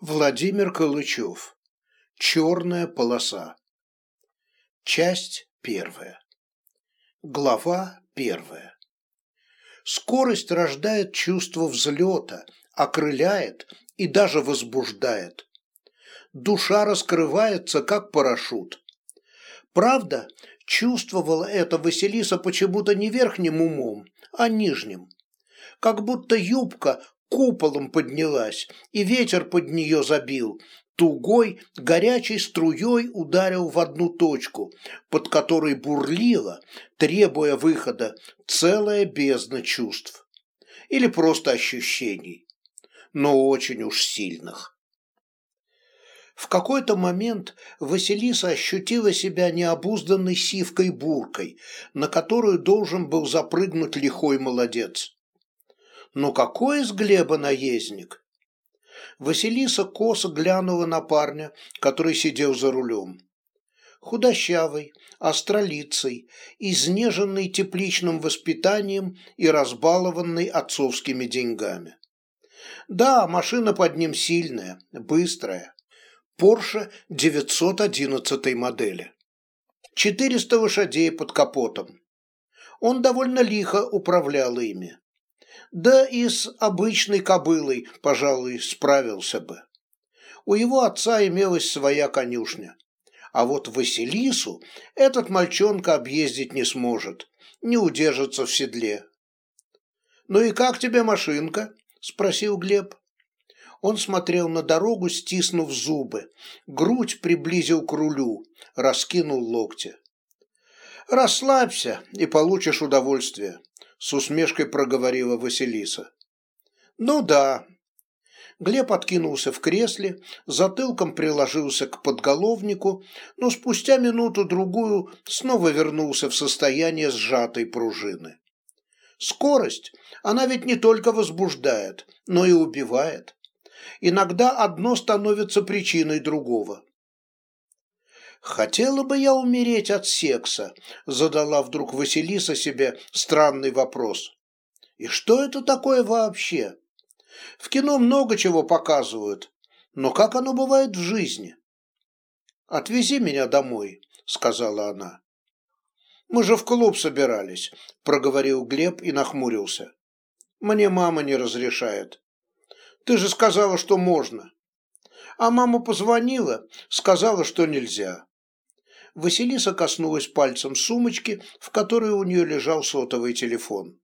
Владимир Калычев. Черная полоса. Часть первая. Глава первая. Скорость рождает чувство взлета, окрыляет и даже возбуждает. Душа раскрывается, как парашют. Правда, чувствовала это Василиса почему-то не верхним умом, а нижним. Как будто юбка куполом поднялась, и ветер под нее забил, тугой, горячей струей ударил в одну точку, под которой бурлила, требуя выхода, целая бездна чувств. Или просто ощущений, но очень уж сильных. В какой-то момент Василиса ощутила себя необузданной сивкой-буркой, на которую должен был запрыгнуть лихой молодец. Но какой из Глеба наездник? Василиса косо глянула на парня, который сидел за рулем. Худощавый, остролицый, изнеженный тепличным воспитанием и разбалованный отцовскими деньгами. Да, машина под ним сильная, быстрая. Porsche 911 модели. 400 лошадей под капотом. Он довольно лихо управлял ими да и с обычной кобылой, пожалуй, справился бы. У его отца имелась своя конюшня. А вот Василису этот мальчонка объездить не сможет, не удержится в седле. «Ну и как тебе машинка?» – спросил Глеб. Он смотрел на дорогу, стиснув зубы, грудь приблизил к рулю, раскинул локти. «Расслабься и получишь удовольствие с усмешкой проговорила Василиса. Ну да. Глеб откинулся в кресле, затылком приложился к подголовнику, но спустя минуту-другую снова вернулся в состояние сжатой пружины. Скорость, она ведь не только возбуждает, но и убивает. Иногда одно становится причиной другого. «Хотела бы я умереть от секса», – задала вдруг Василиса себе странный вопрос. «И что это такое вообще? В кино много чего показывают, но как оно бывает в жизни?» «Отвези меня домой», – сказала она. «Мы же в клуб собирались», – проговорил Глеб и нахмурился. «Мне мама не разрешает. Ты же сказала, что можно». А мама позвонила, сказала, что нельзя. Василиса коснулась пальцем сумочки, в которой у нее лежал сотовый телефон.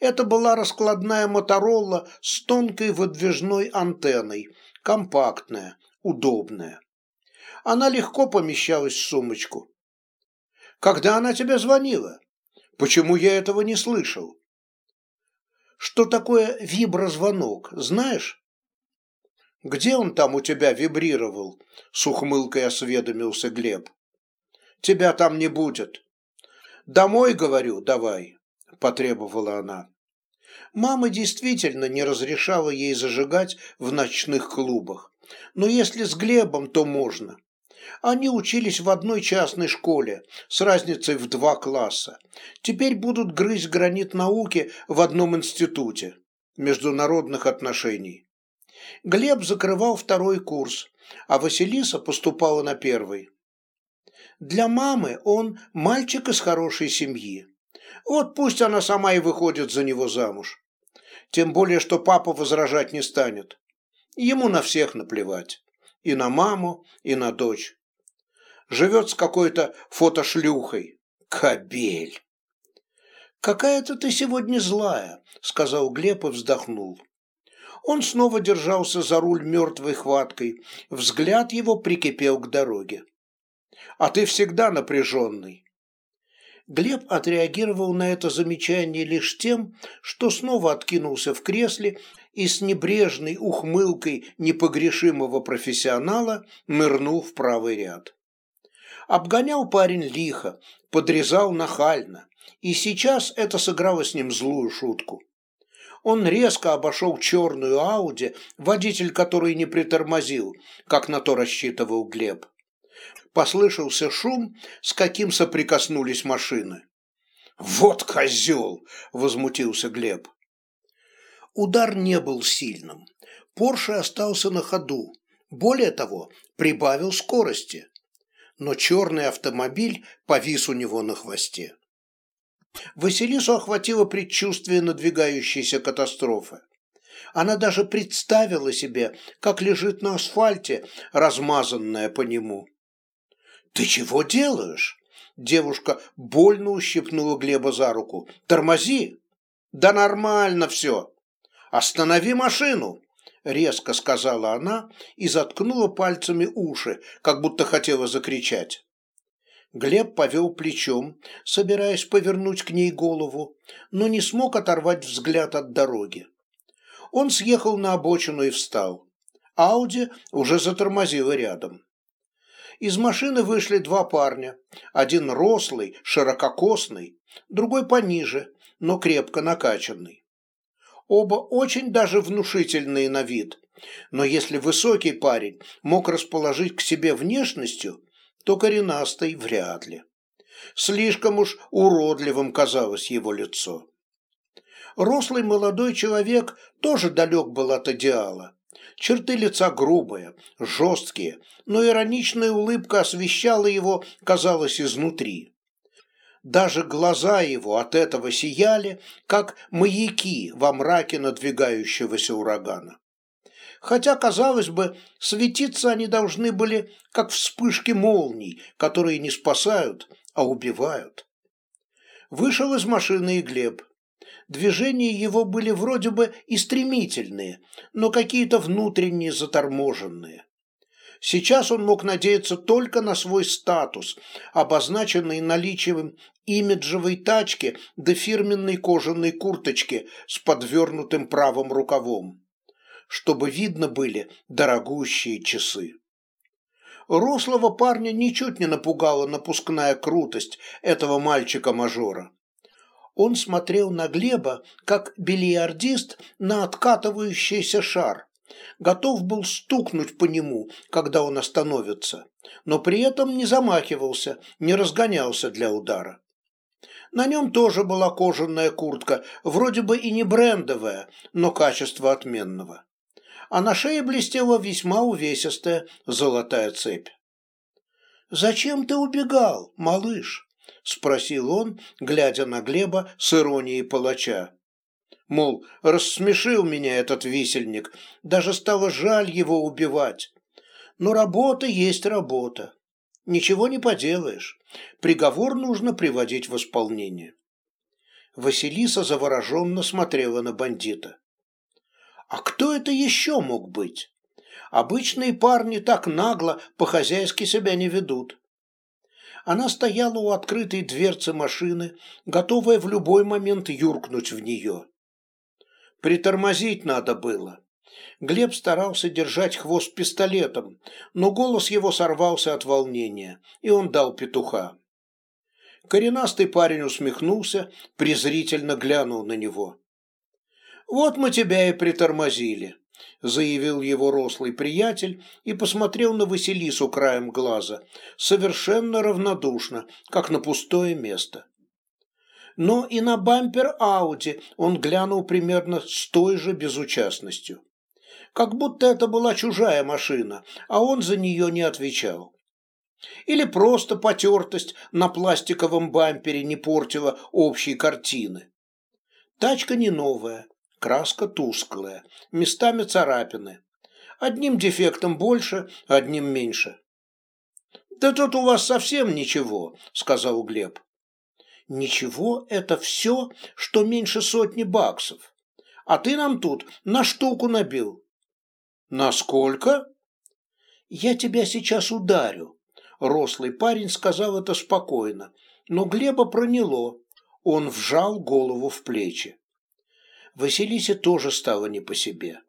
Это была раскладная Моторола с тонкой выдвижной антенной, компактная, удобная. Она легко помещалась в сумочку. «Когда она тебе звонила? Почему я этого не слышал?» «Что такое виброзвонок, знаешь?» «Где он там у тебя вибрировал?» – с ухмылкой осведомился Глеб тебя там не будет. Домой, говорю, давай, потребовала она. Мама действительно не разрешала ей зажигать в ночных клубах. Но если с Глебом, то можно. Они учились в одной частной школе с разницей в два класса. Теперь будут грызть гранит науки в одном институте международных отношений. Глеб закрывал второй курс, а Василиса поступала на первый. Для мамы он мальчик из хорошей семьи. Вот пусть она сама и выходит за него замуж. Тем более, что папа возражать не станет. Ему на всех наплевать. И на маму, и на дочь. Живет с какой-то фотошлюхой. Кобель. «Какая-то ты сегодня злая», — сказал Глеб и вздохнул. Он снова держался за руль мертвой хваткой, взгляд его прикипел к дороге а ты всегда напряженный». Глеб отреагировал на это замечание лишь тем, что снова откинулся в кресле и с небрежной ухмылкой непогрешимого профессионала нырнул в правый ряд. Обгонял парень лихо, подрезал нахально, и сейчас это сыграло с ним злую шутку. Он резко обошел черную Ауди, водитель которой не притормозил, как на то рассчитывал Глеб послышался шум, с каким соприкоснулись машины. «Вот козел!» – возмутился Глеб. Удар не был сильным. Порше остался на ходу. Более того, прибавил скорости. Но черный автомобиль повис у него на хвосте. Василису охватило предчувствие надвигающейся катастрофы. Она даже представила себе, как лежит на асфальте, размазанная по нему. «Ты чего делаешь?» Девушка больно ущипнула Глеба за руку. «Тормози!» «Да нормально все!» «Останови машину!» резко сказала она и заткнула пальцами уши, как будто хотела закричать. Глеб повел плечом, собираясь повернуть к ней голову, но не смог оторвать взгляд от дороги. Он съехал на обочину и встал. Ауди уже затормозила рядом. Из машины вышли два парня. Один рослый, ширококосный, другой пониже, но крепко накачанный. Оба очень даже внушительные на вид. Но если высокий парень мог расположить к себе внешностью, то коренастый вряд ли. Слишком уж уродливым казалось его лицо. Рослый молодой человек тоже далек был от идеала. Черты лица грубые, жесткие, но ироничная улыбка освещала его, казалось, изнутри. Даже глаза его от этого сияли, как маяки во мраке надвигающегося урагана. Хотя, казалось бы, светиться они должны были, как вспышки молний, которые не спасают, а убивают. Вышел из машины и Глеб. Движения его были вроде бы и стремительные, но какие-то внутренние заторможенные. Сейчас он мог надеяться только на свой статус, обозначенный наличием имиджевой тачки да фирменной кожаной курточки с подвернутым правым рукавом, чтобы видно были дорогущие часы. Рослого парня ничуть не напугала напускная крутость этого мальчика-мажора. Он смотрел на Глеба, как бильярдист на откатывающийся шар, готов был стукнуть по нему, когда он остановится, но при этом не замахивался, не разгонялся для удара. На нем тоже была кожаная куртка, вроде бы и не брендовая, но качество отменного. А на шее блестела весьма увесистая золотая цепь. «Зачем ты убегал, малыш?» – спросил он, глядя на Глеба с иронией палача. Мол, рассмешил меня этот висельник, даже стало жаль его убивать. Но работа есть работа. Ничего не поделаешь. Приговор нужно приводить в исполнение. Василиса завороженно смотрела на бандита. А кто это еще мог быть? Обычные парни так нагло по-хозяйски себя не ведут. Она стояла у открытой дверцы машины, готовая в любой момент юркнуть в нее. Притормозить надо было. Глеб старался держать хвост пистолетом, но голос его сорвался от волнения, и он дал петуха. Коренастый парень усмехнулся, презрительно глянул на него. «Вот мы тебя и притормозили», — заявил его рослый приятель и посмотрел на Василису краем глаза, совершенно равнодушно, как на пустое место но и на бампер Ауди он глянул примерно с той же безучастностью. Как будто это была чужая машина, а он за нее не отвечал. Или просто потертость на пластиковом бампере не портила общей картины. Тачка не новая, краска тусклая, местами царапины. Одним дефектом больше, одним меньше. «Да тут у вас совсем ничего», — сказал Глеб. Ничего, это все, что меньше сотни баксов. А ты нам тут на штуку набил. Насколько? Я тебя сейчас ударю. Рослый парень сказал это спокойно, но Глеба проняло. Он вжал голову в плечи. Василисе тоже стало не по себе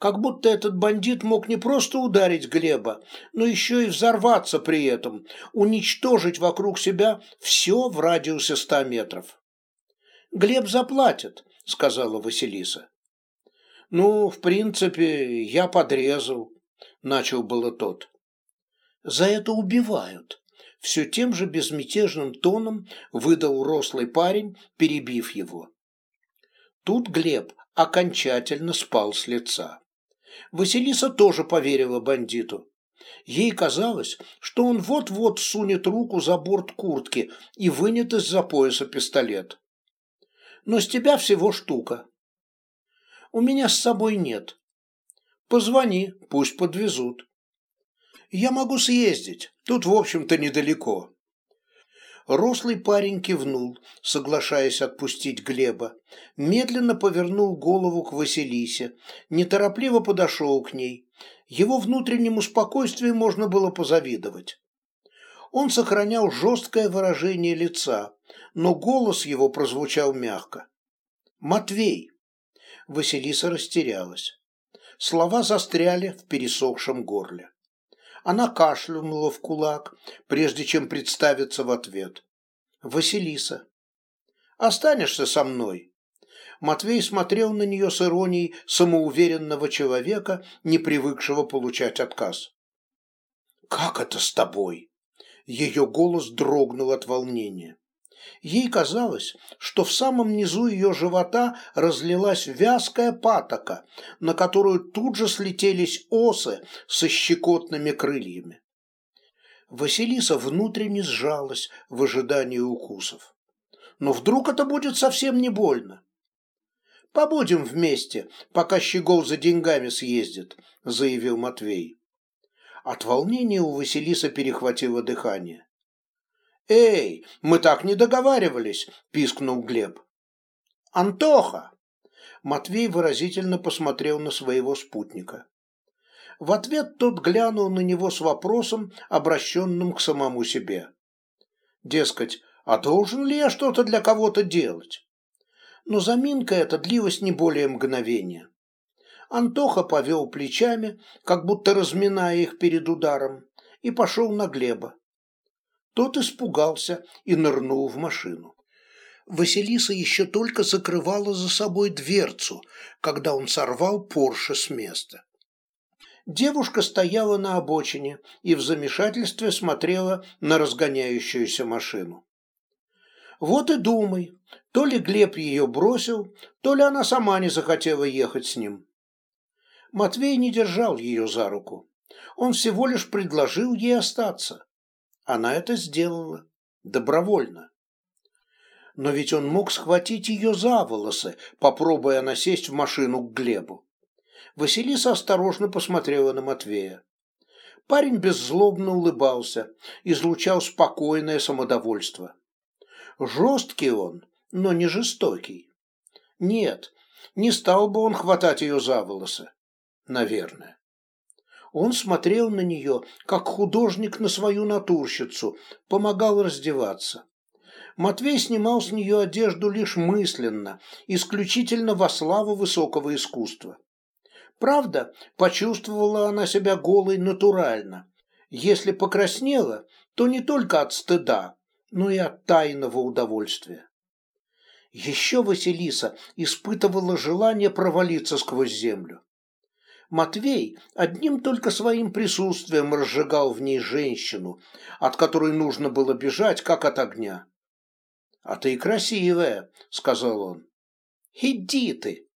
как будто этот бандит мог не просто ударить Глеба, но еще и взорваться при этом, уничтожить вокруг себя все в радиусе ста метров. «Глеб заплатит», — сказала Василиса. «Ну, в принципе, я подрезал», — начал было тот. «За это убивают», — все тем же безмятежным тоном выдал рослый парень, перебив его. Тут Глеб окончательно спал с лица. Василиса тоже поверила бандиту. Ей казалось, что он вот-вот сунет руку за борт куртки и вынет из-за пояса пистолет. Но с тебя всего штука. У меня с собой нет. Позвони, пусть подвезут. Я могу съездить, тут, в общем-то, недалеко. Рослый парень кивнул, соглашаясь отпустить Глеба, медленно повернул голову к Василисе, неторопливо подошел к ней. Его внутреннему спокойствию можно было позавидовать. Он сохранял жесткое выражение лица, но голос его прозвучал мягко. «Матвей!» Василиса растерялась. Слова застряли в пересохшем горле. Она кашлянула в кулак, прежде чем представиться в ответ. «Василиса, останешься со мной?» Матвей смотрел на нее с иронией самоуверенного человека, не привыкшего получать отказ. «Как это с тобой?» Ее голос дрогнул от волнения. Ей казалось, что в самом низу ее живота разлилась вязкая патока, на которую тут же слетелись осы со щекотными крыльями. Василиса внутренне сжалась в ожидании укусов. Но вдруг это будет совсем не больно? «Побудем вместе, пока Щегол за деньгами съездит», — заявил Матвей. От волнения у Василиса перехватило дыхание. «Эй, мы так не договаривались!» – пискнул Глеб. «Антоха!» Матвей выразительно посмотрел на своего спутника. В ответ тот глянул на него с вопросом, обращенным к самому себе. Дескать, а должен ли я что-то для кого-то делать? Но заминка эта длилась не более мгновения. Антоха повел плечами, как будто разминая их перед ударом, и пошел на Глеба. Тот испугался и нырнул в машину. Василиса еще только закрывала за собой дверцу, когда он сорвал Порше с места. Девушка стояла на обочине и в замешательстве смотрела на разгоняющуюся машину. Вот и думай, то ли Глеб ее бросил, то ли она сама не захотела ехать с ним. Матвей не держал ее за руку. Он всего лишь предложил ей остаться. Она это сделала. Добровольно. Но ведь он мог схватить ее за волосы, попробуя насесть в машину к Глебу. Василиса осторожно посмотрела на Матвея. Парень беззлобно улыбался, излучал спокойное самодовольство. Жесткий он, но не жестокий. Нет, не стал бы он хватать ее за волосы. Наверное. Он смотрел на нее, как художник на свою натурщицу, помогал раздеваться. Матвей снимал с нее одежду лишь мысленно, исключительно во славу высокого искусства. Правда, почувствовала она себя голой натурально. Если покраснела, то не только от стыда, но и от тайного удовольствия. Еще Василиса испытывала желание провалиться сквозь землю. Матвей одним только своим присутствием разжигал в ней женщину, от которой нужно было бежать, как от огня. «А ты красивая», — сказал он. «Иди ты!»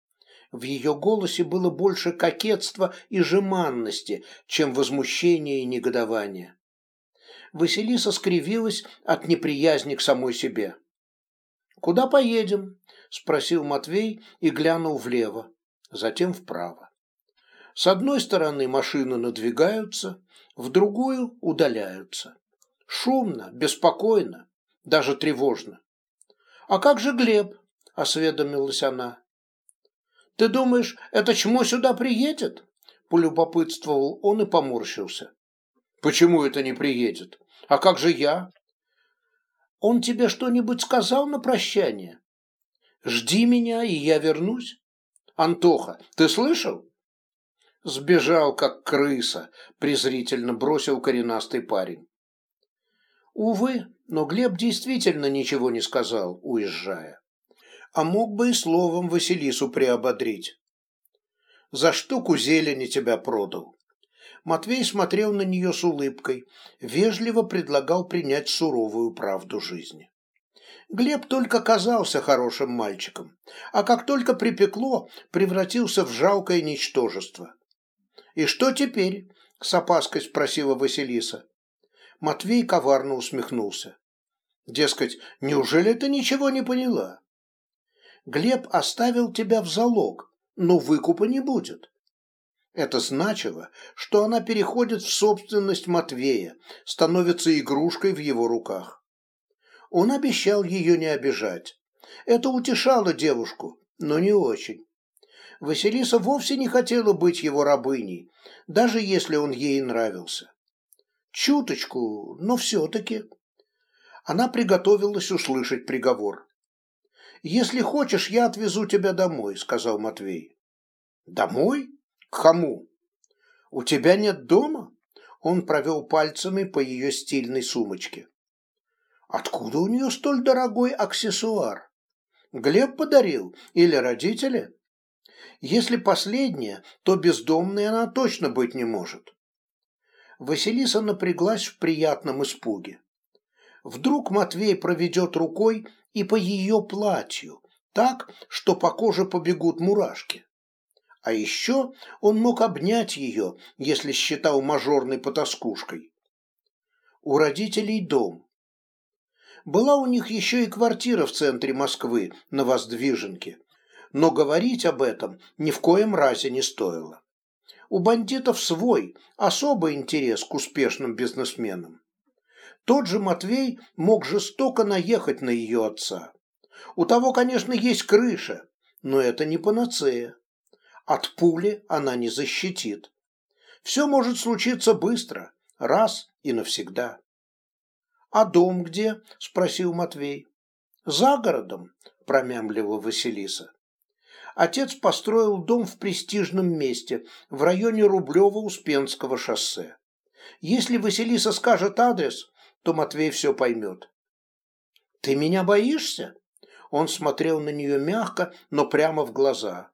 В ее голосе было больше кокетства и жеманности, чем возмущения и негодования. Василиса скривилась от неприязни к самой себе. «Куда поедем?» – спросил Матвей и глянул влево, затем вправо. С одной стороны машины надвигаются, в другую удаляются. Шумно, беспокойно, даже тревожно. «А как же Глеб?» – осведомилась она. «Ты думаешь, это чмо сюда приедет?» – полюбопытствовал он и поморщился. «Почему это не приедет? А как же я?» «Он тебе что-нибудь сказал на прощание?» «Жди меня, и я вернусь». «Антоха, ты слышал?» Сбежал, как крыса, презрительно бросил коренастый парень. Увы, но Глеб действительно ничего не сказал, уезжая. А мог бы и словом Василису приободрить. «За штуку зелени тебя продал». Матвей смотрел на нее с улыбкой, вежливо предлагал принять суровую правду жизни. Глеб только казался хорошим мальчиком, а как только припекло, превратился в жалкое ничтожество. «И что теперь?» – с опаской спросила Василиса. Матвей коварно усмехнулся. Дескать, неужели ты ничего не поняла? Глеб оставил тебя в залог, но выкупа не будет. Это значило, что она переходит в собственность Матвея, становится игрушкой в его руках. Он обещал ее не обижать. Это утешало девушку, но не очень. Василиса вовсе не хотела быть его рабыней, даже если он ей нравился. Чуточку, но все-таки. Она приготовилась услышать приговор. «Если хочешь, я отвезу тебя домой», — сказал Матвей. «Домой? К кому?» «У тебя нет дома?» Он провел пальцами по ее стильной сумочке. «Откуда у нее столь дорогой аксессуар? Глеб подарил или родители?» Если последнее, то бездомной она точно быть не может. Василиса напряглась в приятном испуге. Вдруг Матвей проведет рукой и по ее платью, так, что по коже побегут мурашки. А еще он мог обнять ее, если считал мажорной потаскушкой. У родителей дом. Была у них еще и квартира в центре Москвы, на Воздвиженке но говорить об этом ни в коем разе не стоило. У бандитов свой, особый интерес к успешным бизнесменам. Тот же Матвей мог жестоко наехать на ее отца. У того, конечно, есть крыша, но это не панацея. От пули она не защитит. Все может случиться быстро, раз и навсегда. «А дом где?» – спросил Матвей. «За городом», – промямлила Василиса отец построил дом в престижном месте, в районе Рублево-Успенского шоссе. Если Василиса скажет адрес, то Матвей все поймет. «Ты меня боишься?» Он смотрел на нее мягко, но прямо в глаза.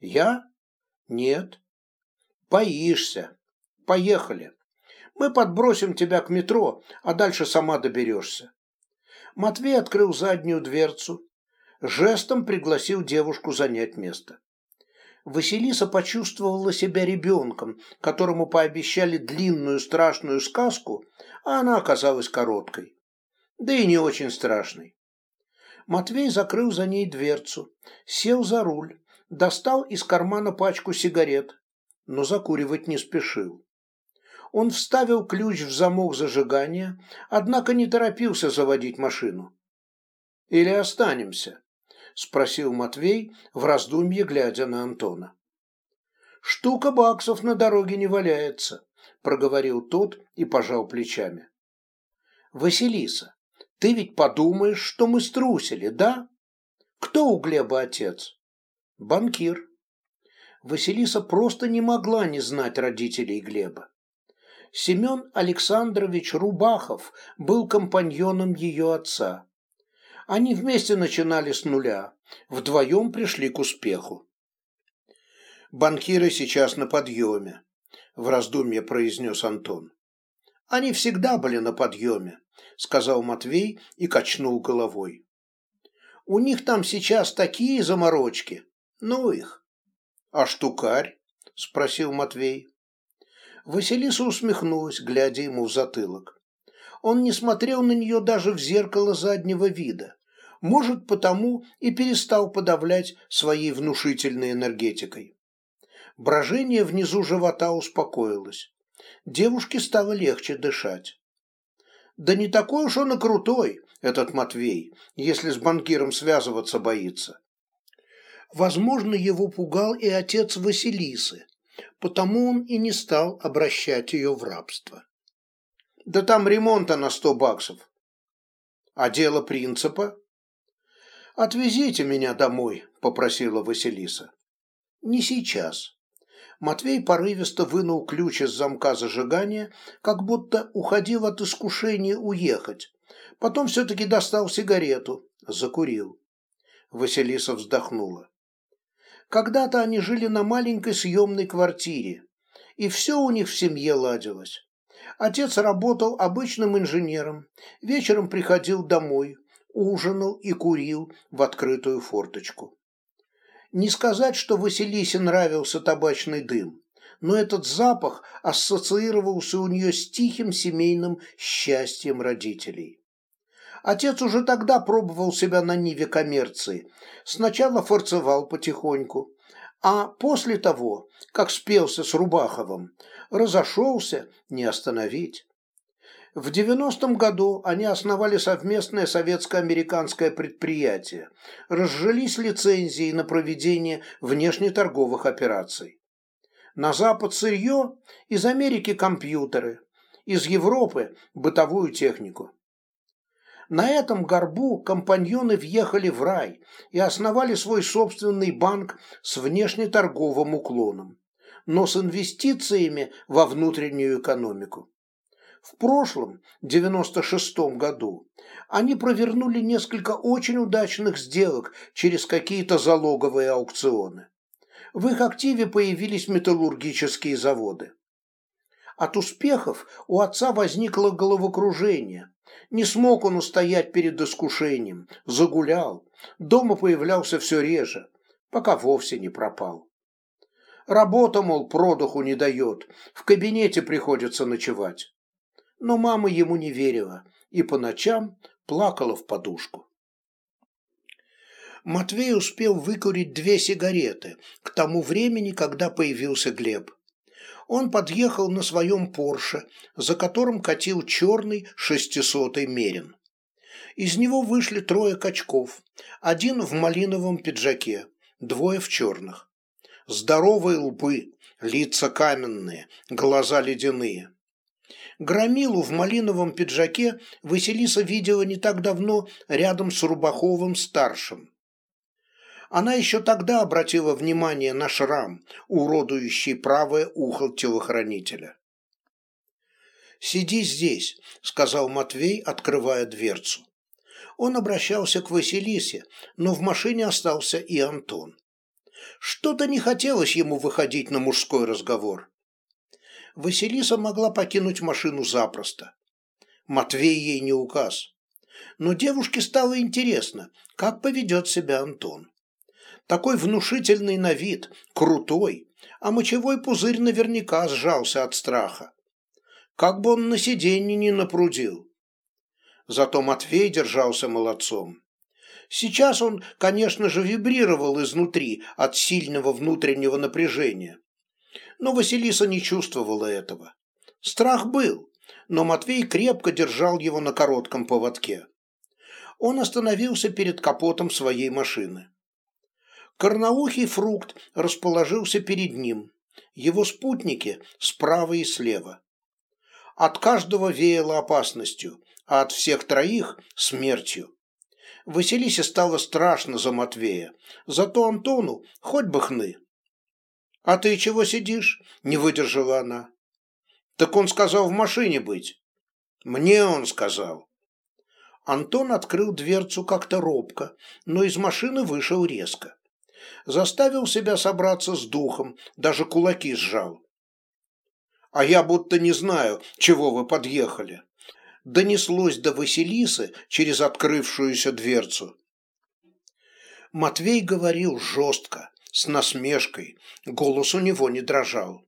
«Я? Нет». «Боишься. Поехали. Мы подбросим тебя к метро, а дальше сама доберешься». Матвей открыл заднюю дверцу, жестом пригласил девушку занять место. Василиса почувствовала себя ребенком, которому пообещали длинную страшную сказку, а она оказалась короткой. Да и не очень страшной. Матвей закрыл за ней дверцу, сел за руль, достал из кармана пачку сигарет, но закуривать не спешил. Он вставил ключ в замок зажигания, однако не торопился заводить машину. «Или останемся?» Спросил Матвей в раздумье, глядя на Антона. «Штука баксов на дороге не валяется», – проговорил тот и пожал плечами. «Василиса, ты ведь подумаешь, что мы струсили, да? Кто у Глеба отец?» «Банкир». Василиса просто не могла не знать родителей Глеба. Семен Александрович Рубахов был компаньоном ее отца. Они вместе начинали с нуля, вдвоем пришли к успеху. «Банкиры сейчас на подъеме», – в раздумье произнес Антон. «Они всегда были на подъеме», – сказал Матвей и качнул головой. «У них там сейчас такие заморочки. Ну их». «А штукарь?» – спросил Матвей. Василиса усмехнулась, глядя ему в затылок. Он не смотрел на нее даже в зеркало заднего вида может, потому и перестал подавлять своей внушительной энергетикой. Брожение внизу живота успокоилось. Девушке стало легче дышать. Да не такой уж он и крутой, этот Матвей, если с банкиром связываться боится. Возможно, его пугал и отец Василисы, потому он и не стал обращать ее в рабство. Да там ремонта на сто баксов. А дело принципа? «Отвезите меня домой», – попросила Василиса. «Не сейчас». Матвей порывисто вынул ключ из замка зажигания, как будто уходил от искушения уехать. Потом все-таки достал сигарету, закурил. Василиса вздохнула. Когда-то они жили на маленькой съемной квартире, и все у них в семье ладилось. Отец работал обычным инженером, вечером приходил домой, ужинал и курил в открытую форточку. Не сказать, что Василисе нравился табачный дым, но этот запах ассоциировался у нее с тихим семейным счастьем родителей. Отец уже тогда пробовал себя на ниве коммерции. Сначала форцевал потихоньку, а после того, как спелся с Рубаховым, разошелся не остановить. В 90-м году они основали совместное советско-американское предприятие, разжились лицензией на проведение внешнеторговых операций. На Запад сырье, из Америки компьютеры, из Европы бытовую технику. На этом горбу компаньоны въехали в рай и основали свой собственный банк с внешнеторговым уклоном, но с инвестициями во внутреннюю экономику. В прошлом, 96-м году, они провернули несколько очень удачных сделок через какие-то залоговые аукционы. В их активе появились металлургические заводы. От успехов у отца возникло головокружение. Не смог он устоять перед искушением, загулял, дома появлялся все реже, пока вовсе не пропал. Работа, мол, продуху не дает, в кабинете приходится ночевать но мама ему не верила и по ночам плакала в подушку. Матвей успел выкурить две сигареты к тому времени, когда появился Глеб. Он подъехал на своем Порше, за которым катил черный шестисотый Мерин. Из него вышли трое качков, один в малиновом пиджаке, двое в черных. Здоровые лбы, лица каменные, глаза ледяные. Громилу в малиновом пиджаке Василиса видела не так давно рядом с Рубаховым-старшим. Она еще тогда обратила внимание на шрам, уродующий правое ухо телохранителя. «Сиди здесь», — сказал Матвей, открывая дверцу. Он обращался к Василисе, но в машине остался и Антон. Что-то не хотелось ему выходить на мужской разговор. Василиса могла покинуть машину запросто. Матвей ей не указ. Но девушке стало интересно, как поведет себя Антон. Такой внушительный на вид, крутой, а мочевой пузырь наверняка сжался от страха. Как бы он на сиденье не напрудил. Зато Матвей держался молодцом. Сейчас он, конечно же, вибрировал изнутри от сильного внутреннего напряжения но Василиса не чувствовала этого. Страх был, но Матвей крепко держал его на коротком поводке. Он остановился перед капотом своей машины. Корноухий фрукт расположился перед ним, его спутники справа и слева. От каждого веяло опасностью, а от всех троих – смертью. Василисе стало страшно за Матвея, зато Антону хоть бы хны. «А ты чего сидишь?» – не выдержала она. «Так он сказал в машине быть». «Мне он сказал». Антон открыл дверцу как-то робко, но из машины вышел резко. Заставил себя собраться с духом, даже кулаки сжал. «А я будто не знаю, чего вы подъехали», донеслось до Василисы через открывшуюся дверцу. Матвей говорил жестко, с насмешкой, голос у него не дрожал.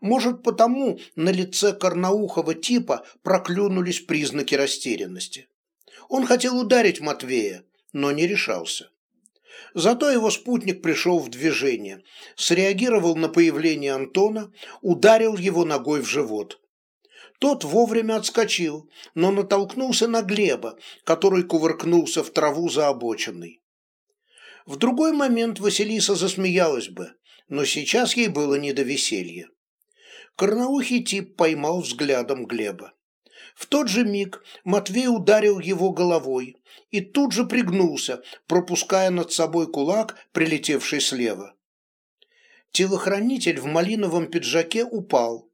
Может, потому на лице корноухого типа проклюнулись признаки растерянности. Он хотел ударить Матвея, но не решался. Зато его спутник пришел в движение, среагировал на появление Антона, ударил его ногой в живот. Тот вовремя отскочил, но натолкнулся на Глеба, который кувыркнулся в траву за обочиной. В другой момент Василиса засмеялась бы, но сейчас ей было не до веселья. Корноухий тип поймал взглядом Глеба. В тот же миг Матвей ударил его головой и тут же пригнулся, пропуская над собой кулак, прилетевший слева. Телохранитель в малиновом пиджаке упал,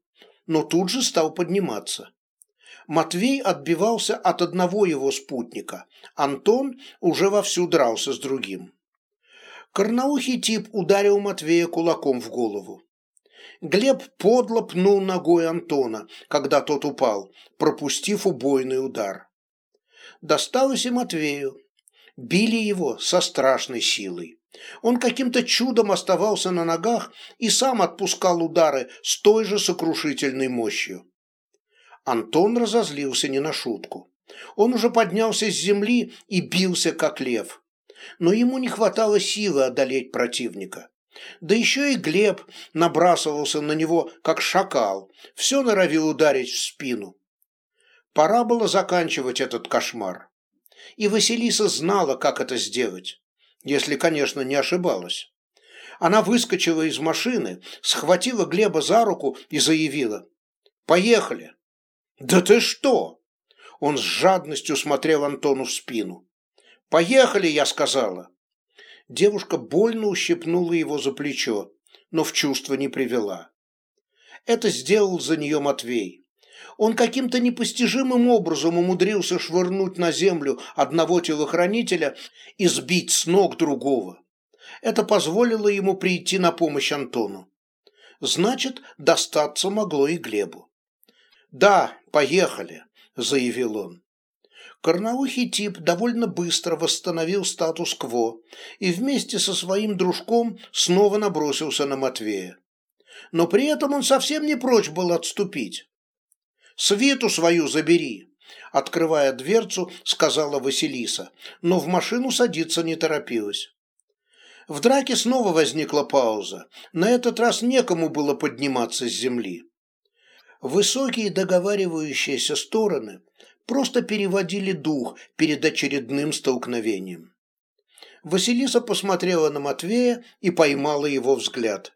но тут же стал подниматься. Матвей отбивался от одного его спутника, Антон уже вовсю дрался с другим. Корноухий тип ударил Матвея кулаком в голову. Глеб подло пнул ногой Антона, когда тот упал, пропустив убойный удар. Досталось и Матвею. Били его со страшной силой. Он каким-то чудом оставался на ногах и сам отпускал удары с той же сокрушительной мощью. Антон разозлился не на шутку. Он уже поднялся с земли и бился, как лев. Но ему не хватало силы одолеть противника. Да еще и Глеб набрасывался на него, как шакал, все норовил ударить в спину. Пора было заканчивать этот кошмар. И Василиса знала, как это сделать, если, конечно, не ошибалась. Она выскочила из машины, схватила Глеба за руку и заявила «Поехали!» «Да ты что?» Он с жадностью смотрел Антону в спину. «Поехали!» – я сказала. Девушка больно ущипнула его за плечо, но в чувство не привела. Это сделал за нее Матвей. Он каким-то непостижимым образом умудрился швырнуть на землю одного телохранителя и сбить с ног другого. Это позволило ему прийти на помощь Антону. Значит, достаться могло и Глебу. «Да, поехали», – заявил он. Корноухий тип довольно быстро восстановил статус-кво и вместе со своим дружком снова набросился на Матвея. Но при этом он совсем не прочь был отступить. «Свиту свою забери!» Открывая дверцу, сказала Василиса, но в машину садиться не торопилась. В драке снова возникла пауза. На этот раз некому было подниматься с земли. Высокие договаривающиеся стороны просто переводили дух перед очередным столкновением. Василиса посмотрела на Матвея и поймала его взгляд.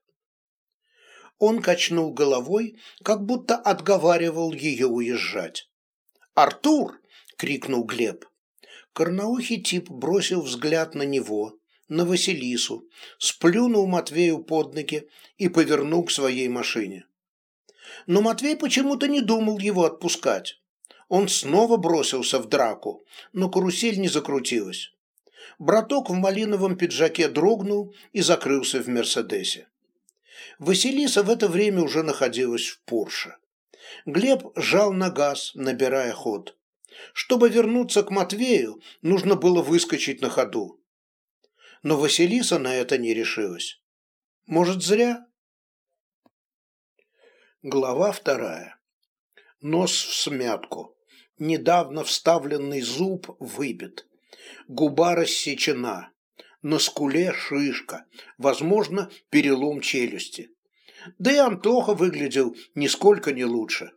Он качнул головой, как будто отговаривал ее уезжать. «Артур!» — крикнул Глеб. Корноухий тип бросил взгляд на него, на Василису, сплюнул Матвею под ноги и повернул к своей машине. Но Матвей почему-то не думал его отпускать. Он снова бросился в драку, но карусель не закрутилась. Браток в малиновом пиджаке дрогнул и закрылся в «Мерседесе». Василиса в это время уже находилась в Порше. Глеб жал на газ, набирая ход. Чтобы вернуться к Матвею, нужно было выскочить на ходу. Но Василиса на это не решилась. Может, зря? Глава вторая. Нос в смятку. Недавно вставленный зуб выбит. Губа рассечена. На скуле шишка. Возможно, перелом челюсти. Да и Антоха выглядел нисколько не лучше.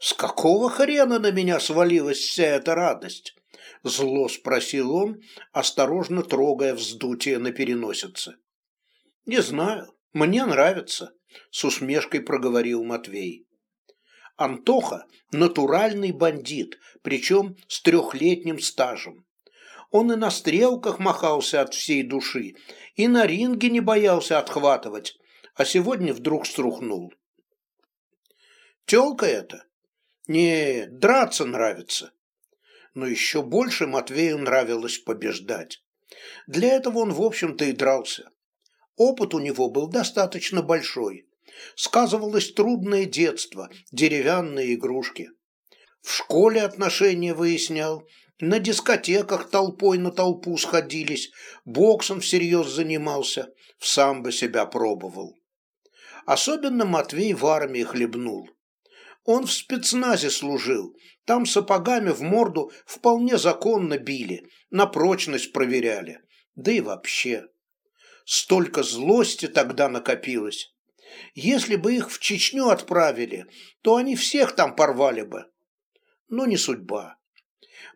«С какого хрена на меня свалилась вся эта радость?» Зло спросил он, осторожно трогая вздутие на переносице. «Не знаю. Мне нравится», — с усмешкой проговорил Матвей. Антоха – натуральный бандит, причем с трехлетним стажем. Он и на стрелках махался от всей души, и на ринге не боялся отхватывать, а сегодня вдруг струхнул. Телка это? Не, драться нравится. Но еще больше Матвею нравилось побеждать. Для этого он, в общем-то, и дрался. Опыт у него был достаточно большой сказывалось трудное детство, деревянные игрушки. В школе отношения выяснял, на дискотеках толпой на толпу сходились, боксом всерьез занимался, в самбо себя пробовал. Особенно Матвей в армии хлебнул. Он в спецназе служил, там сапогами в морду вполне законно били, на прочность проверяли, да и вообще. Столько злости тогда накопилось. Если бы их в Чечню отправили, то они всех там порвали бы. Но не судьба.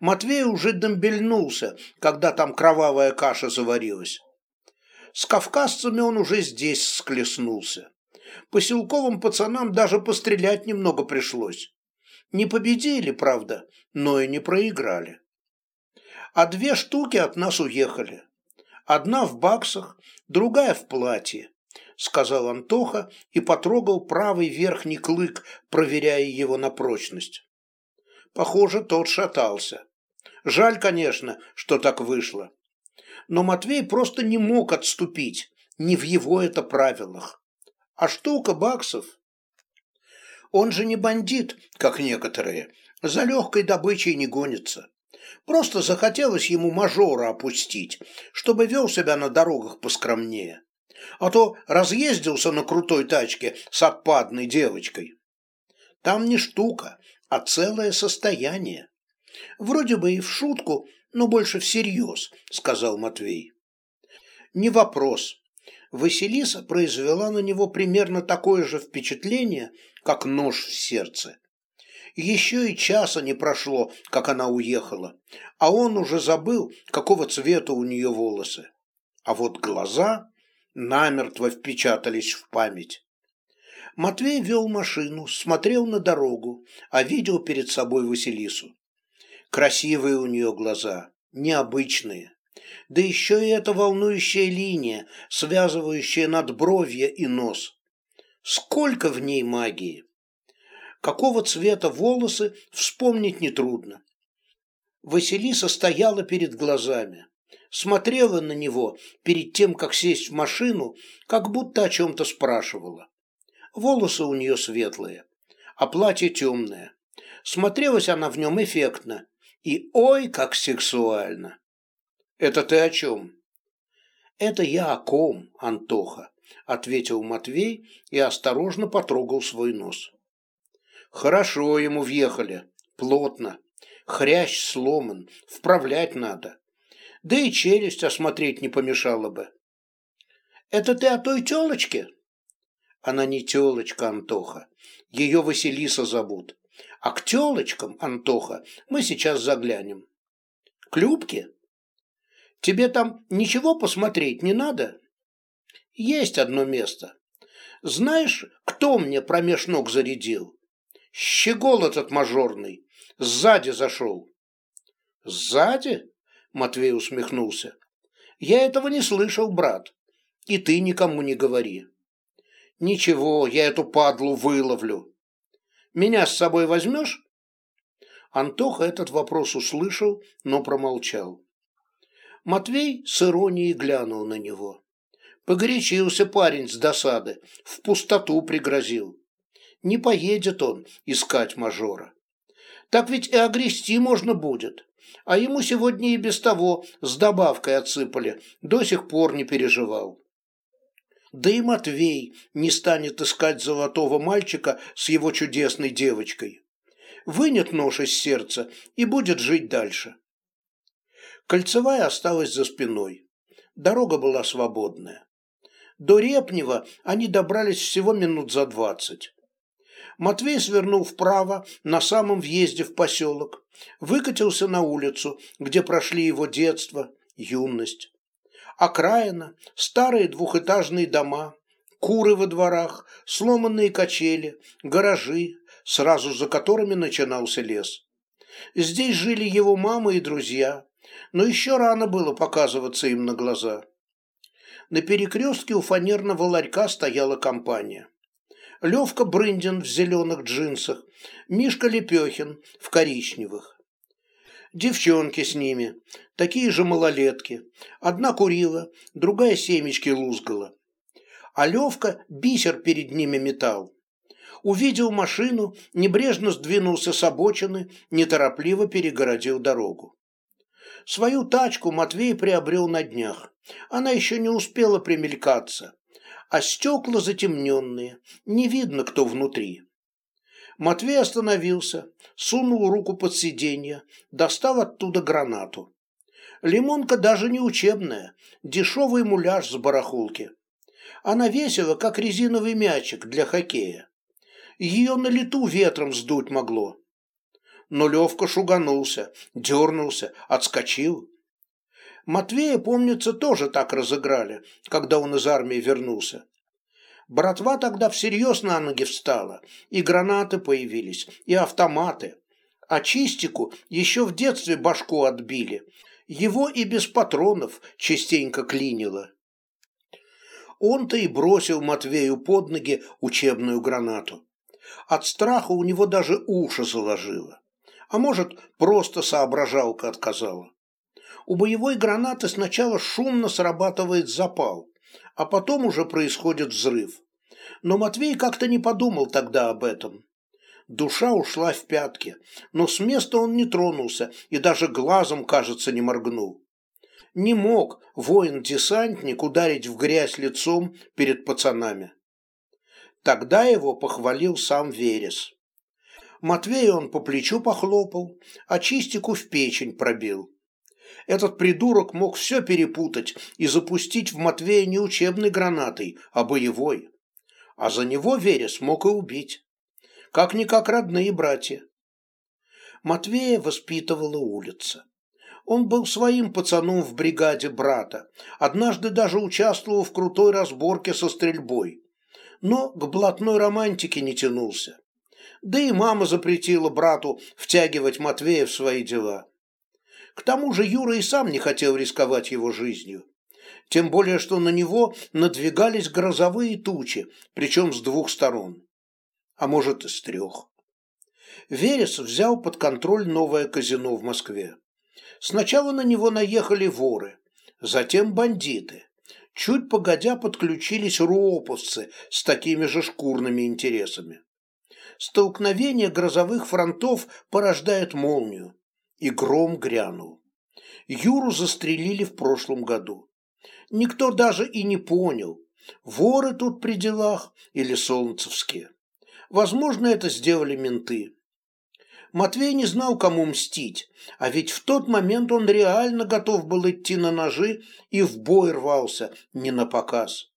Матвей уже домбельнулся, когда там кровавая каша заварилась. С кавказцами он уже здесь склеснулся. Поселковым пацанам даже пострелять немного пришлось. Не победили, правда, но и не проиграли. А две штуки от нас уехали. Одна в баксах, другая в платье сказал Антоха и потрогал правый верхний клык, проверяя его на прочность. Похоже, тот шатался. Жаль, конечно, что так вышло. Но Матвей просто не мог отступить, не в его это правилах. А штука баксов. Он же не бандит, как некоторые, за легкой добычей не гонится. Просто захотелось ему мажора опустить, чтобы вел себя на дорогах поскромнее. А то разъездился на крутой тачке с отпадной девочкой. Там не штука, а целое состояние. Вроде бы и в шутку, но больше всерьез, сказал Матвей. Не вопрос. Василиса произвела на него примерно такое же впечатление, как нож в сердце. Еще и часа не прошло, как она уехала, а он уже забыл, какого цвета у нее волосы. А вот глаза намертво впечатались в память. Матвей вел машину, смотрел на дорогу, а видел перед собой Василису. Красивые у нее глаза, необычные. Да еще и эта волнующая линия, связывающая надбровье и нос. Сколько в ней магии! Какого цвета волосы, вспомнить нетрудно. Василиса стояла перед глазами, смотрела на него перед тем, как сесть в машину, как будто о чем-то спрашивала. Волосы у нее светлые, а платье темное. Смотрелась она в нем эффектно, и ой, как сексуально. Это ты о чем? Это я о ком, Антоха, ответил Матвей и осторожно потрогал свой нос. Хорошо ему въехали, плотно. Хрящ сломан, вправлять надо. Да и челюсть осмотреть не помешало бы. Это ты о той телочке? Она не телочка, Антоха. Ее Василиса зовут. А к телочкам, Антоха, мы сейчас заглянем. К Любке? Тебе там ничего посмотреть не надо? Есть одно место. Знаешь, кто мне промеж ног зарядил? Щегол этот мажорный. Сзади зашел. Сзади? Матвей усмехнулся. Я этого не слышал, брат. И ты никому не говори. Ничего, я эту падлу выловлю. Меня с собой возьмешь? Антоха этот вопрос услышал, но промолчал. Матвей с иронией глянул на него. Погорячился парень с досады, в пустоту пригрозил. Не поедет он искать мажора. Так ведь и огрести можно будет. А ему сегодня и без того с добавкой отсыпали, до сих пор не переживал. Да и Матвей не станет искать золотого мальчика с его чудесной девочкой. Вынет нож из сердца и будет жить дальше. Кольцевая осталась за спиной. Дорога была свободная. До Репнева они добрались всего минут за двадцать. Матвей свернул вправо на самом въезде в поселок, выкатился на улицу, где прошли его детство, юность окраина, старые двухэтажные дома, куры во дворах, сломанные качели, гаражи, сразу за которыми начинался лес. Здесь жили его мама и друзья, но еще рано было показываться им на глаза. На перекрестке у фанерного ларька стояла компания. Левка Брындин в зеленых джинсах, Мишка Лепехин в коричневых девчонки с ними, такие же малолетки. Одна курила, другая семечки лузгала. А Левка бисер перед ними метал. Увидел машину, небрежно сдвинулся с обочины, неторопливо перегородил дорогу. Свою тачку Матвей приобрел на днях. Она еще не успела примелькаться. А стекла затемненные, не видно, кто внутри. Матвей остановился, сунул руку под сиденье, достал оттуда гранату. Лимонка даже не учебная, дешевый муляж с барахолки. Она весила, как резиновый мячик для хоккея. Ее на лету ветром сдуть могло. Но Левка шуганулся, дернулся, отскочил. Матвея, помнится, тоже так разыграли, когда он из армии вернулся. Братва тогда всерьез на ноги встала, и гранаты появились, и автоматы. А Чистику еще в детстве башку отбили. Его и без патронов частенько клинило. Он-то и бросил Матвею под ноги учебную гранату. От страха у него даже уши заложило. А может, просто соображалка отказала. У боевой гранаты сначала шумно срабатывает запал, а потом уже происходит взрыв. Но Матвей как-то не подумал тогда об этом. Душа ушла в пятки, но с места он не тронулся и даже глазом, кажется, не моргнул. Не мог воин-десантник ударить в грязь лицом перед пацанами. Тогда его похвалил сам Верес. Матвею он по плечу похлопал, а чистику в печень пробил. Этот придурок мог все перепутать и запустить в Матвея не учебной гранатой, а боевой. А за него Верес мог и убить. Как-никак родные братья. Матвея воспитывала улица. Он был своим пацаном в бригаде брата, однажды даже участвовал в крутой разборке со стрельбой. Но к блатной романтике не тянулся. Да и мама запретила брату втягивать Матвея в свои дела. К тому же Юра и сам не хотел рисковать его жизнью. Тем более, что на него надвигались грозовые тучи, причем с двух сторон. А может, с трех. Верес взял под контроль новое казино в Москве. Сначала на него наехали воры, затем бандиты. Чуть погодя подключились руоповцы с такими же шкурными интересами. Столкновение грозовых фронтов порождает молнию и гром грянул. Юру застрелили в прошлом году. Никто даже и не понял, воры тут при делах или солнцевские. Возможно, это сделали менты. Матвей не знал, кому мстить, а ведь в тот момент он реально готов был идти на ножи и в бой рвался, не на показ.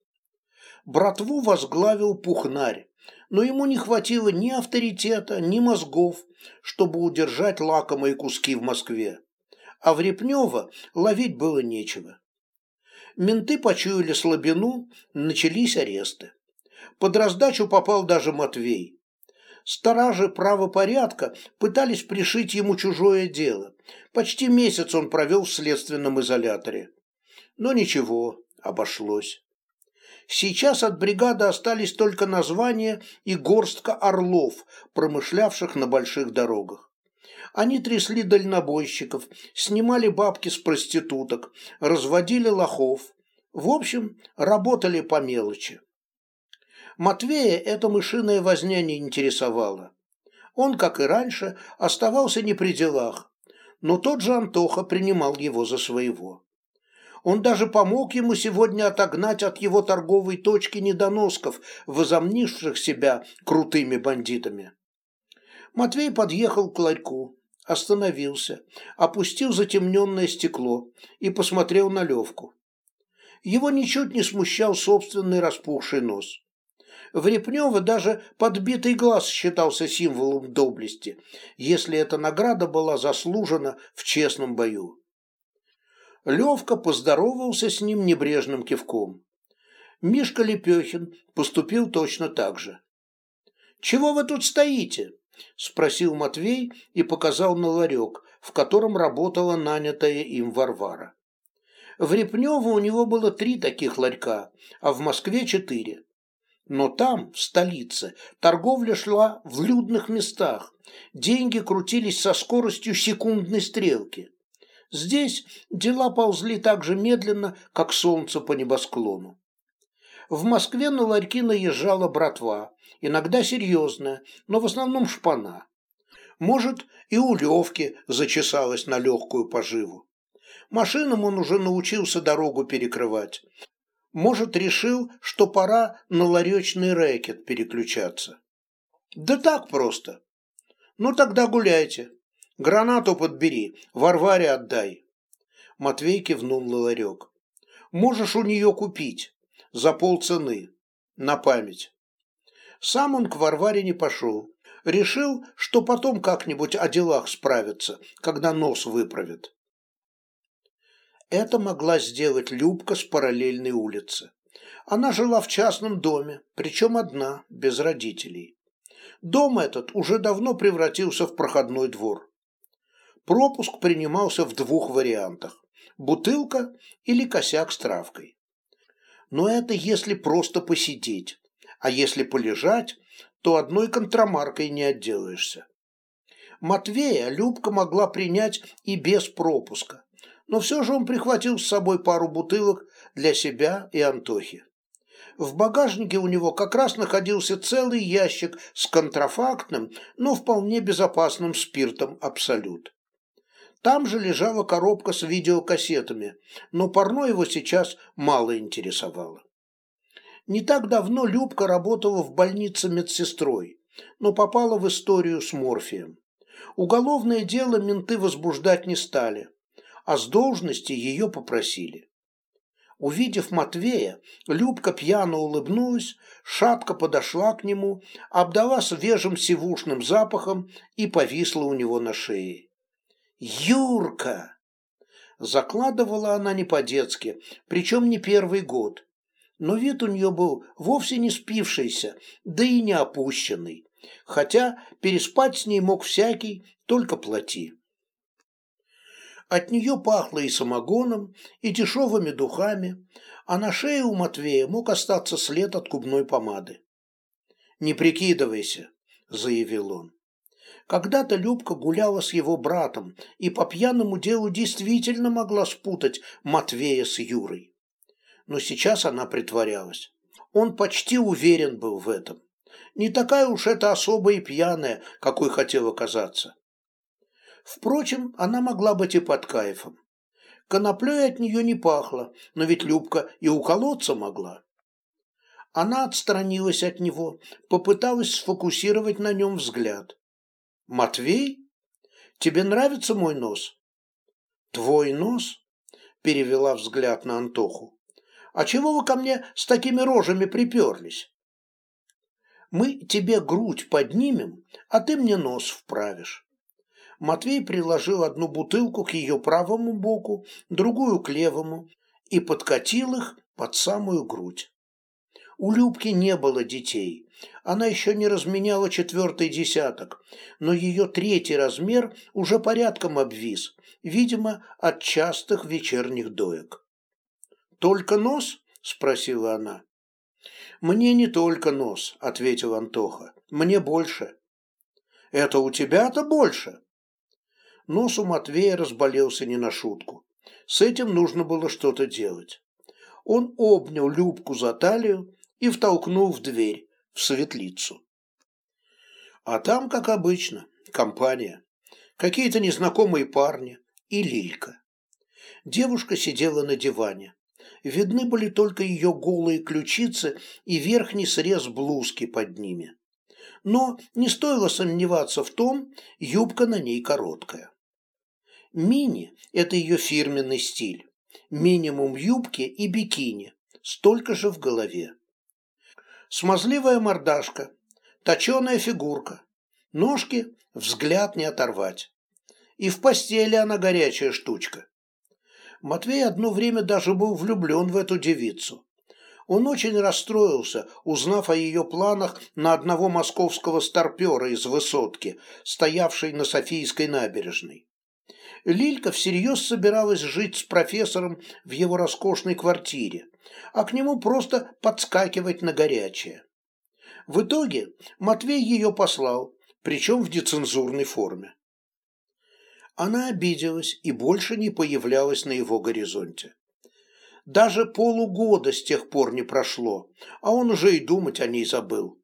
Братву возглавил Пухнарь, но ему не хватило ни авторитета, ни мозгов, чтобы удержать лакомые куски в Москве. А в Репнево ловить было нечего. Менты почуяли слабину, начались аресты. Под раздачу попал даже Матвей. Стражи правопорядка пытались пришить ему чужое дело. Почти месяц он провел в следственном изоляторе. Но ничего, обошлось. Сейчас от бригады остались только названия и горстка орлов, промышлявших на больших дорогах. Они трясли дальнобойщиков, снимали бабки с проституток, разводили лохов. В общем, работали по мелочи. Матвея эта мышиная возня не интересовала. Он, как и раньше, оставался не при делах, но тот же Антоха принимал его за своего. Он даже помог ему сегодня отогнать от его торговой точки недоносков, возомнивших себя крутыми бандитами. Матвей подъехал к ларьку, остановился, опустил затемненное стекло и посмотрел на Левку. Его ничуть не смущал собственный распухший нос. В Репнево даже подбитый глаз считался символом доблести, если эта награда была заслужена в честном бою. Левка поздоровался с ним небрежным кивком. Мишка Лепехин поступил точно так же. «Чего вы тут стоите?» – спросил Матвей и показал на ларек, в котором работала нанятая им Варвара. В Репнево у него было три таких ларька, а в Москве четыре. Но там, в столице, торговля шла в людных местах, деньги крутились со скоростью секундной стрелки. Здесь дела ползли так же медленно, как солнце по небосклону. В Москве на ларьки наезжала братва, иногда серьезная, но в основном шпана. Может, и у Левки зачесалась на легкую поживу. Машинам он уже научился дорогу перекрывать. Может, решил, что пора на ларечный рэкет переключаться. Да так просто. Ну тогда гуляйте. Гранату подбери, Варваре отдай. Матвей кивнул на ларек. Можешь у нее купить. За полцены. На память. Сам он к Варваре не пошел. Решил, что потом как-нибудь о делах справится, когда нос выправит. Это могла сделать Любка с параллельной улицы. Она жила в частном доме, причем одна, без родителей. Дом этот уже давно превратился в проходной двор. Пропуск принимался в двух вариантах – бутылка или косяк с травкой. Но это если просто посидеть, а если полежать, то одной контрамаркой не отделаешься. Матвея Любка могла принять и без пропуска, но все же он прихватил с собой пару бутылок для себя и Антохи. В багажнике у него как раз находился целый ящик с контрафактным, но вполне безопасным спиртом «Абсолют». Там же лежала коробка с видеокассетами, но порно его сейчас мало интересовало. Не так давно Любка работала в больнице медсестрой, но попала в историю с морфием. Уголовное дело менты возбуждать не стали, а с должности ее попросили. Увидев Матвея, Любка пьяно улыбнулась, шапка подошла к нему, обдала свежим сивушным запахом и повисла у него на шее. «Юрка!» Закладывала она не по-детски, причем не первый год. Но вид у нее был вовсе не спившийся, да и не опущенный. Хотя переспать с ней мог всякий, только плати. От нее пахло и самогоном, и дешевыми духами, а на шее у Матвея мог остаться след от губной помады. «Не прикидывайся», — заявил он. Когда-то Любка гуляла с его братом и по пьяному делу действительно могла спутать Матвея с Юрой. Но сейчас она притворялась. Он почти уверен был в этом. Не такая уж это особая и пьяная, какой хотела казаться. Впрочем, она могла быть и под кайфом. Коноплей от нее не пахло, но ведь Любка и уколоться могла. Она отстранилась от него, попыталась сфокусировать на нем взгляд. Матвей? Тебе нравится мой нос? Твой нос? Перевела взгляд на Антоху. А чего вы ко мне с такими рожами приперлись? Мы тебе грудь поднимем, а ты мне нос вправишь. Матвей приложил одну бутылку к ее правому боку, другую к левому и подкатил их под самую грудь. У Любки не было детей, она еще не разменяла четвертый десяток, но ее третий размер уже порядком обвис, видимо, от частых вечерних доек. «Только нос?» – спросила она. «Мне не только нос», – ответил Антоха. «Мне больше». «Это у тебя-то больше?» Нос у Матвея разболелся не на шутку. С этим нужно было что-то делать. Он обнял Любку за талию и втолкнул в дверь, в светлицу. А там, как обычно, компания. Какие-то незнакомые парни и Лилька. Девушка сидела на диване. Видны были только ее голые ключицы и верхний срез блузки под ними. Но не стоило сомневаться в том, юбка на ней короткая. Мини – это ее фирменный стиль. Минимум юбки и бикини, столько же в голове. Смазливая мордашка, точеная фигурка, ножки взгляд не оторвать. И в постели она горячая штучка. Матвей одно время даже был влюблен в эту девицу. Он очень расстроился, узнав о ее планах на одного московского старпера из высотки, стоявшей на Софийской набережной. Лилька всерьез собиралась жить с профессором в его роскошной квартире, а к нему просто подскакивать на горячее. В итоге Матвей ее послал, причем в децензурной форме. Она обиделась и больше не появлялась на его горизонте. Даже полугода с тех пор не прошло, а он уже и думать о ней забыл.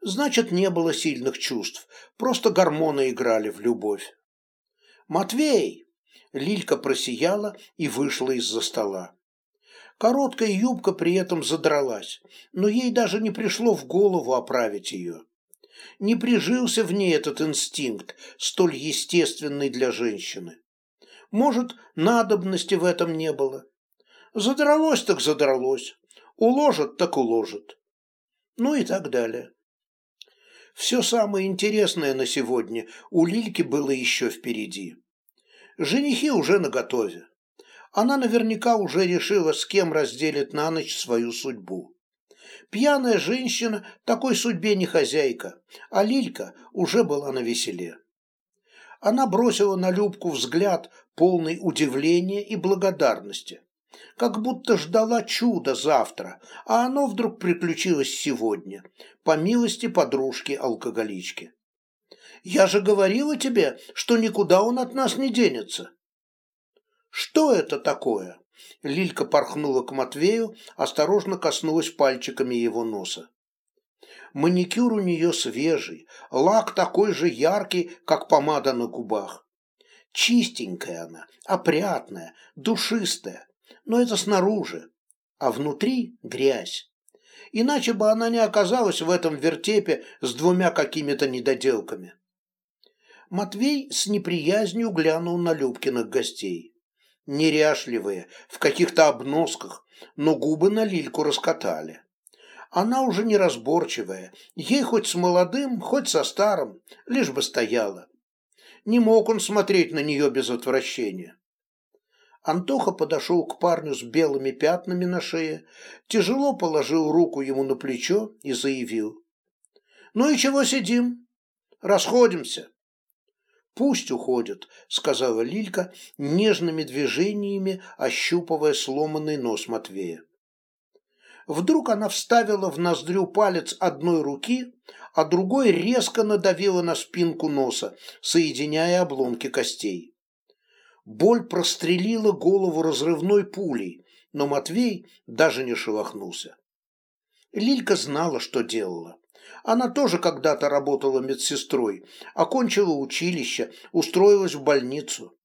Значит, не было сильных чувств, просто гормоны играли в любовь. «Матвей!» Лилька просияла и вышла из-за стола. Короткая юбка при этом задралась, но ей даже не пришло в голову оправить ее. Не прижился в ней этот инстинкт, столь естественный для женщины. Может, надобности в этом не было. Задралось так задралось, уложат так уложат. Ну и так далее. Все самое интересное на сегодня у Лильки было еще впереди. Женихи уже наготове. Она наверняка уже решила, с кем разделит на ночь свою судьбу. Пьяная женщина такой судьбе не хозяйка, а Лилька уже была на веселе. Она бросила на Любку взгляд, полный удивления и благодарности, как будто ждала чуда завтра, а оно вдруг приключилось сегодня, по милости подружки-алкоголички. Я же говорила тебе, что никуда он от нас не денется. Что это такое? Лилька порхнула к Матвею, осторожно коснулась пальчиками его носа. Маникюр у нее свежий, лак такой же яркий, как помада на губах. Чистенькая она, опрятная, душистая, но это снаружи, а внутри грязь. Иначе бы она не оказалась в этом вертепе с двумя какими-то недоделками. Матвей с неприязнью глянул на Любкиных гостей. Неряшливые, в каких-то обносках, но губы на лильку раскатали. Она уже неразборчивая, ей хоть с молодым, хоть со старым, лишь бы стояла. Не мог он смотреть на нее без отвращения. Антоха подошел к парню с белыми пятнами на шее, тяжело положил руку ему на плечо и заявил. «Ну и чего сидим? Расходимся». «Пусть уходят», — сказала Лилька, нежными движениями ощупывая сломанный нос Матвея. Вдруг она вставила в ноздрю палец одной руки, а другой резко надавила на спинку носа, соединяя обломки костей. Боль прострелила голову разрывной пулей, но Матвей даже не шелохнулся. Лилька знала, что делала. Она тоже когда-то работала медсестрой, окончила училище, устроилась в больницу.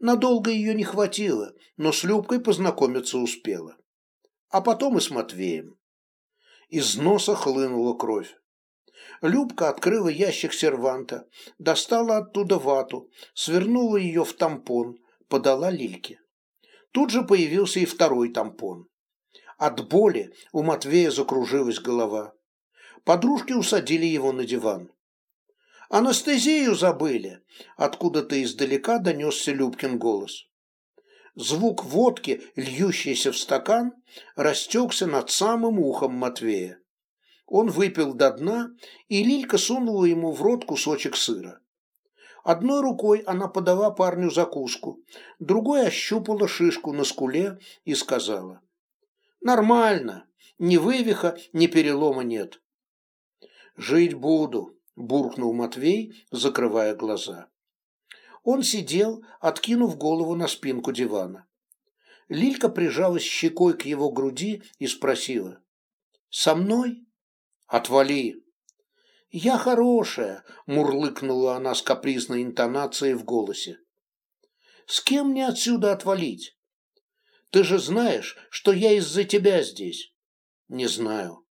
Надолго ее не хватило, но с Любкой познакомиться успела. А потом и с Матвеем. Из носа хлынула кровь. Любка открыла ящик серванта, достала оттуда вату, свернула ее в тампон, подала Лильке. Тут же появился и второй тампон. От боли у Матвея закружилась голова. Подружки усадили его на диван. «Анестезию забыли!» Откуда-то издалека донесся Любкин голос. Звук водки, льющийся в стакан, растекся над самым ухом Матвея. Он выпил до дна, и Лилька сунула ему в рот кусочек сыра. Одной рукой она подала парню закуску, другой ощупала шишку на скуле и сказала. «Нормально, ни вывиха, ни перелома нет». «Жить буду», – буркнул Матвей, закрывая глаза. Он сидел, откинув голову на спинку дивана. Лилька прижалась щекой к его груди и спросила. «Со мной?» «Отвали!» «Я хорошая!» – мурлыкнула она с капризной интонацией в голосе. «С кем мне отсюда отвалить? Ты же знаешь, что я из-за тебя здесь». «Не знаю».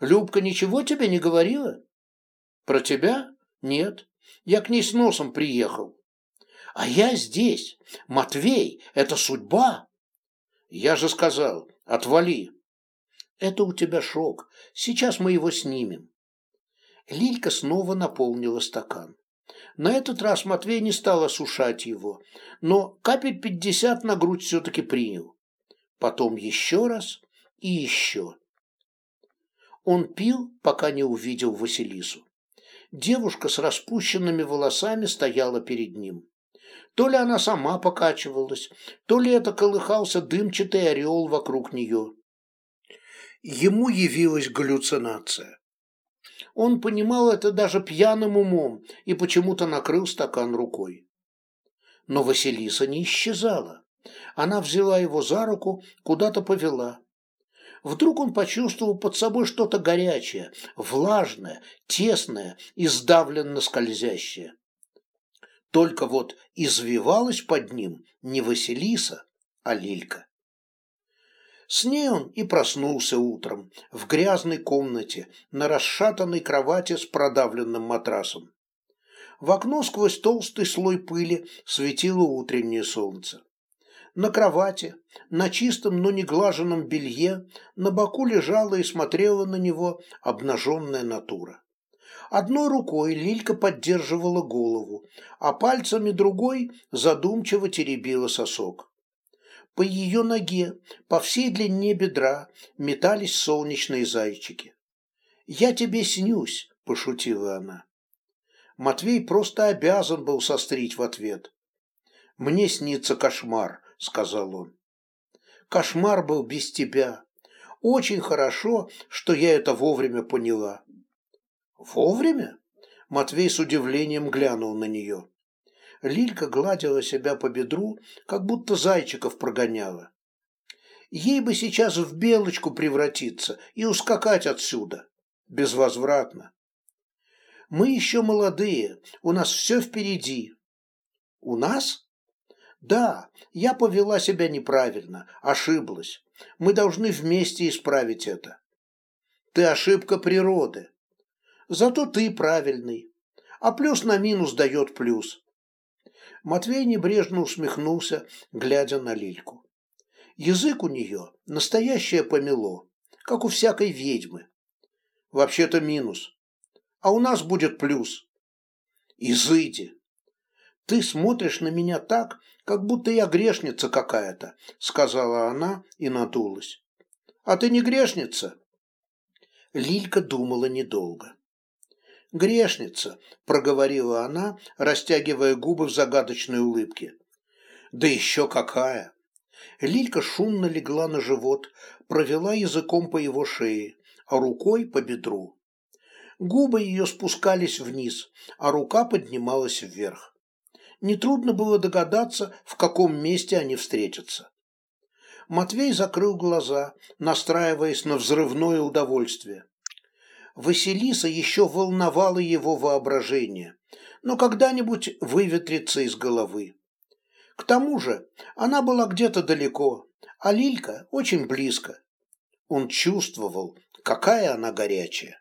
«Любка ничего тебе не говорила?» «Про тебя? Нет. Я к ней с носом приехал». «А я здесь. Матвей, это судьба!» «Я же сказал, отвали!» Это у тебя шок. Сейчас мы его снимем. Лилька снова наполнила стакан. На этот раз Матвей не стал осушать его, но капель пятьдесят на грудь все-таки принял. Потом еще раз и еще. Он пил, пока не увидел Василису. Девушка с распущенными волосами стояла перед ним. То ли она сама покачивалась, то ли это колыхался дымчатый ореол вокруг нее ему явилась галлюцинация. Он понимал это даже пьяным умом и почему-то накрыл стакан рукой. Но Василиса не исчезала. Она взяла его за руку, куда-то повела. Вдруг он почувствовал под собой что-то горячее, влажное, тесное и сдавленно скользящее. Только вот извивалась под ним не Василиса, а Лилька. С ней он и проснулся утром, в грязной комнате, на расшатанной кровати с продавленным матрасом. В окно сквозь толстый слой пыли светило утреннее солнце. На кровати, на чистом, но не глаженном белье, на боку лежала и смотрела на него обнаженная натура. Одной рукой Лилька поддерживала голову, а пальцами другой задумчиво теребила сосок. По ее ноге, по всей длине бедра, метались солнечные зайчики. «Я тебе снюсь», – пошутила она. Матвей просто обязан был сострить в ответ. «Мне снится кошмар», – сказал он. «Кошмар был без тебя. Очень хорошо, что я это вовремя поняла». «Вовремя?» – Матвей с удивлением глянул на нее. Лилька гладила себя по бедру, как будто зайчиков прогоняла. Ей бы сейчас в белочку превратиться и ускакать отсюда. Безвозвратно. Мы еще молодые, у нас все впереди. У нас? Да, я повела себя неправильно, ошиблась. Мы должны вместе исправить это. Ты ошибка природы. Зато ты правильный. А плюс на минус дает плюс. Матвей небрежно усмехнулся, глядя на Лильку. Язык у нее настоящее помело, как у всякой ведьмы. Вообще-то минус. А у нас будет плюс. Изыди. Ты смотришь на меня так, как будто я грешница какая-то, сказала она и надулась. А ты не грешница? Лилька думала недолго. «Грешница», — проговорила она, растягивая губы в загадочной улыбке. «Да еще какая!» Лилька шумно легла на живот, провела языком по его шее, а рукой по бедру. Губы ее спускались вниз, а рука поднималась вверх. Нетрудно было догадаться, в каком месте они встретятся. Матвей закрыл глаза, настраиваясь на взрывное удовольствие. Василиса еще волновала его воображение, но когда-нибудь выветрится из головы. К тому же она была где-то далеко, а Лилька очень близко. Он чувствовал, какая она горячая.